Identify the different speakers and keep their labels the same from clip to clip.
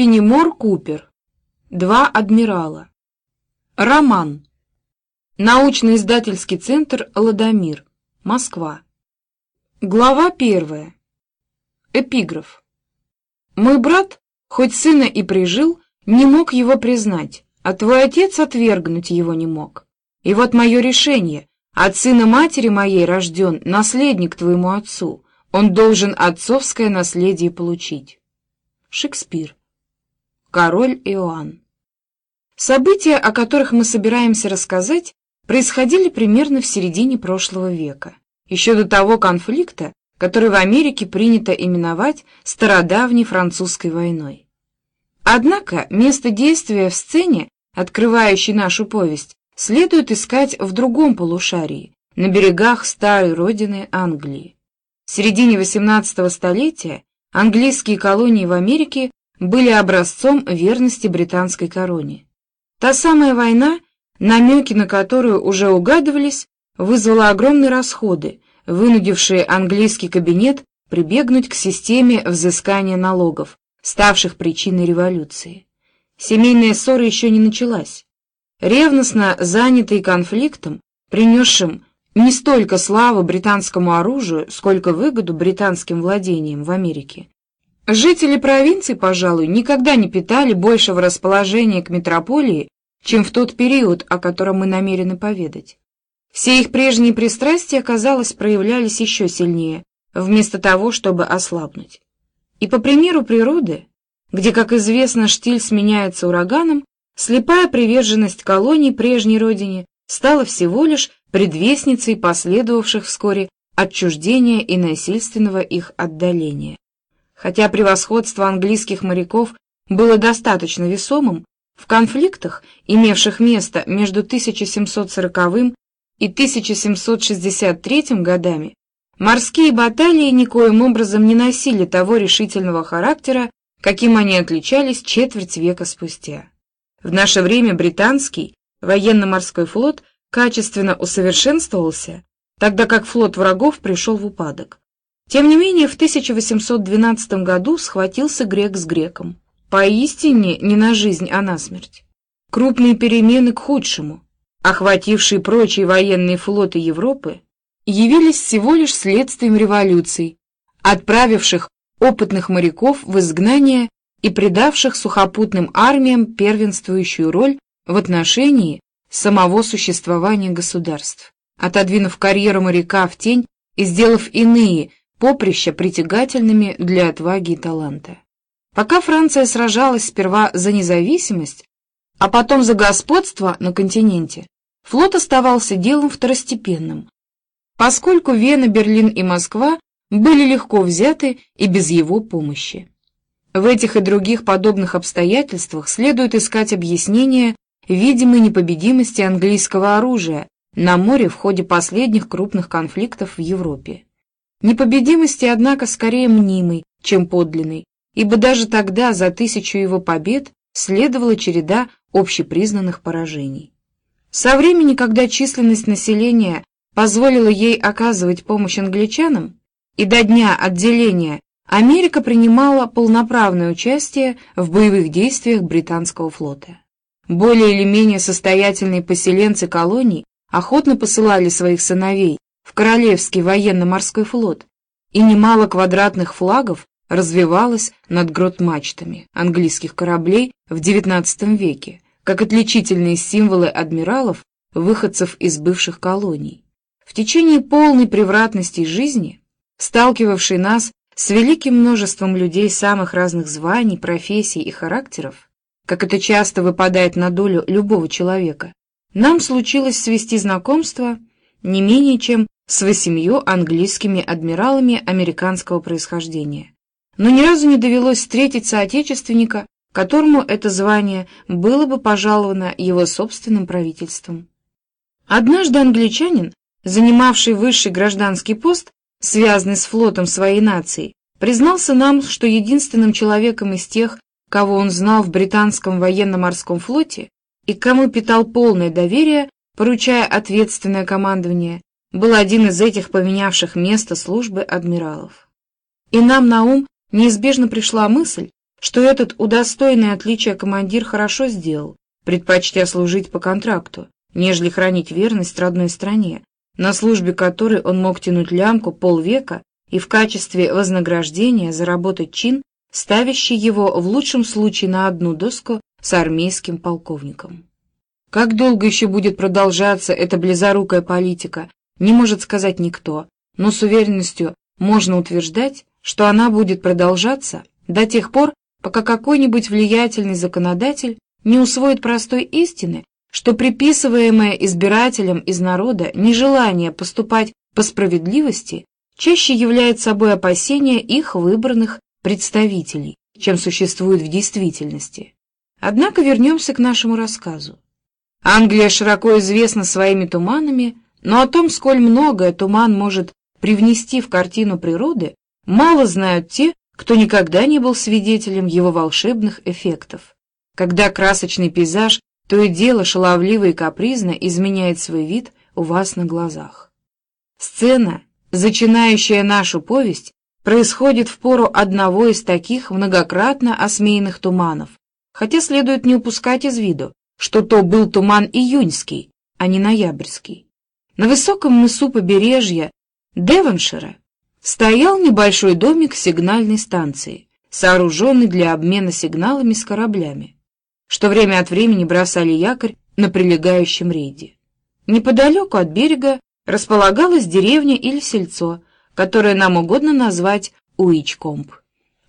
Speaker 1: Фенемор Купер. Два адмирала. Роман. Научно-издательский центр «Ладомир». Москва. Глава первая. Эпиграф. Мой брат, хоть сына и прижил, не мог его признать, а твой отец отвергнуть его не мог. И вот мое решение. От сына матери моей рожден наследник твоему отцу. Он должен отцовское наследие получить. Шекспир. Король Иоанн. События, о которых мы собираемся рассказать, происходили примерно в середине прошлого века, еще до того конфликта, который в Америке принято именовать Стародавней французской войной. Однако место действия в сцене, открывающей нашу повесть, следует искать в другом полушарии, на берегах старой родины Англии. В середине XVIII столетия английские колонии в Америке были образцом верности британской короне. Та самая война, намеки на которую уже угадывались, вызвала огромные расходы, вынудившие английский кабинет прибегнуть к системе взыскания налогов, ставших причиной революции. Семейная ссора еще не началась. Ревностно занятый конфликтом, принесшим не столько славу британскому оружию, сколько выгоду британским владениям в Америке, Жители провинции, пожалуй, никогда не питали большего расположения к метрополии, чем в тот период, о котором мы намерены поведать. Все их прежние пристрастия, казалось, проявлялись еще сильнее, вместо того, чтобы ослабнуть. И по примеру природы, где, как известно, штиль сменяется ураганом, слепая приверженность колоний прежней родине стала всего лишь предвестницей последовавших вскоре отчуждения и насильственного их отдаления. Хотя превосходство английских моряков было достаточно весомым, в конфликтах, имевших место между 1740 и 1763 годами, морские баталии никоим образом не носили того решительного характера, каким они отличались четверть века спустя. В наше время британский военно-морской флот качественно усовершенствовался, тогда как флот врагов пришел в упадок. Тем не менее, в 1812 году схватился грек с греком. Поистине не на жизнь, а на смерть. Крупные перемены к худшему, охватившие прочие военные флоты Европы, явились всего лишь следствием революций, отправивших опытных моряков в изгнание и придавших сухопутным армиям первенствующую роль в отношении самого существования государств, отодвинув карьеру моряка в тень и сделав иные, поприща притягательными для отваги и таланта. Пока Франция сражалась сперва за независимость, а потом за господство на континенте, флот оставался делом второстепенным, поскольку Вена, Берлин и Москва были легко взяты и без его помощи. В этих и других подобных обстоятельствах следует искать объяснение видимой непобедимости английского оружия на море в ходе последних крупных конфликтов в Европе. Непобедимости, однако, скорее мнимой, чем подлинной, ибо даже тогда за тысячу его побед следовала череда общепризнанных поражений. Со времени, когда численность населения позволила ей оказывать помощь англичанам, и до дня отделения Америка принимала полноправное участие в боевых действиях британского флота. Более или менее состоятельные поселенцы колоний охотно посылали своих сыновей в Королевский военно-морской флот, и немало квадратных флагов развивалось над грот-мачтами английских кораблей в XIX веке, как отличительные символы адмиралов, выходцев из бывших колоний. В течение полной превратности жизни, сталкивавшей нас с великим множеством людей самых разных званий, профессий и характеров, как это часто выпадает на долю любого человека, нам случилось свести знакомство не менее чем с восемью английскими адмиралами американского происхождения. Но ни разу не довелось встретить соотечественника, которому это звание было бы пожаловано его собственным правительством. Однажды англичанин, занимавший высший гражданский пост, связанный с флотом своей нации, признался нам, что единственным человеком из тех, кого он знал в британском военно-морском флоте и кому питал полное доверие, поручая ответственное командование, был один из этих поменявших место службы адмиралов. И нам на ум неизбежно пришла мысль, что этот удостоенный отличия командир хорошо сделал, предпочтя служить по контракту, нежели хранить верность родной стране, на службе которой он мог тянуть лямку полвека и в качестве вознаграждения заработать чин, ставящий его в лучшем случае на одну доску с армейским полковником. Как долго еще будет продолжаться эта близорукая политика, не может сказать никто, но с уверенностью можно утверждать, что она будет продолжаться до тех пор, пока какой-нибудь влиятельный законодатель не усвоит простой истины, что приписываемое избирателям из народа нежелание поступать по справедливости чаще является собой опасение их выбранных представителей, чем существует в действительности. Однако вернемся к нашему рассказу. Англия широко известна своими туманами, но о том, сколь многое туман может привнести в картину природы, мало знают те, кто никогда не был свидетелем его волшебных эффектов. Когда красочный пейзаж то и дело шаловливо и капризно изменяет свой вид у вас на глазах. Сцена, зачинающая нашу повесть, происходит в пору одного из таких многократно осмеянных туманов, хотя следует не упускать из виду, что то был туман июньский, а не ноябрьский. На высоком мысу побережья Девоншира стоял небольшой домик сигнальной станции, сооруженный для обмена сигналами с кораблями что время от времени бросали якорь на прилегающем рейде. Неподалеку от берега располагалась деревня или сельцо, которое нам угодно назвать Уичкомп.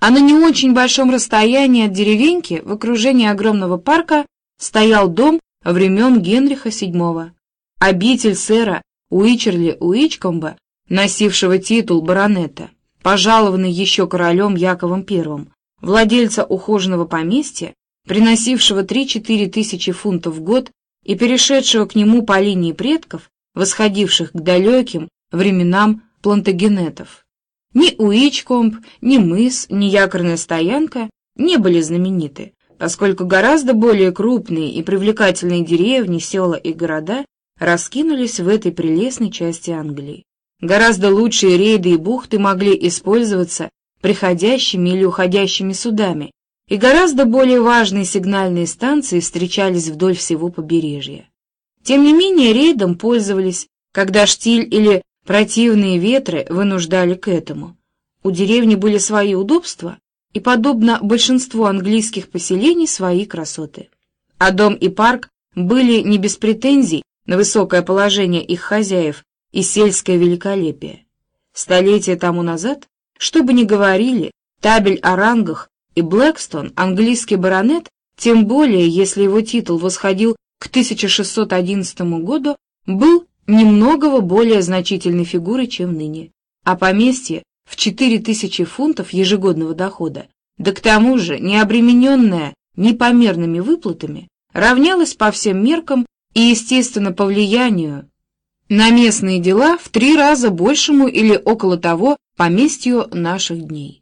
Speaker 1: А на не очень большом расстоянии от деревеньки, в окружении огромного парка, стоял дом времен Генриха VII, обитель сэра Уичерли Уичкомба, носившего титул баронета, пожалованный еще королем Яковом I, владельца ухоженного поместья, приносившего 3-4 тысячи фунтов в год и перешедшего к нему по линии предков, восходивших к далеким временам плантагенетов. Ни Уичкомп, ни мыс, ни якорная стоянка не были знамениты, поскольку гораздо более крупные и привлекательные деревни, села и города раскинулись в этой прелестной части Англии. Гораздо лучшие рейды и бухты могли использоваться приходящими или уходящими судами, и гораздо более важные сигнальные станции встречались вдоль всего побережья. Тем не менее, рейдом пользовались, когда штиль или противные ветры вынуждали к этому. У деревни были свои удобства и, подобно большинству английских поселений, свои красоты. А дом и парк были не без претензий на высокое положение их хозяев и сельское великолепие. Столетия тому назад, что бы ни говорили, табель о рангах и Блэкстон, английский баронет, тем более если его титул восходил к 1611 году, был немногого более значительной фигурой, чем ныне, а поместье в 4000 фунтов ежегодного дохода, да к тому же не обремененное непомерными выплатами, равнялось по всем меркам и, естественно, по влиянию на местные дела в три раза большему или около того поместью наших дней.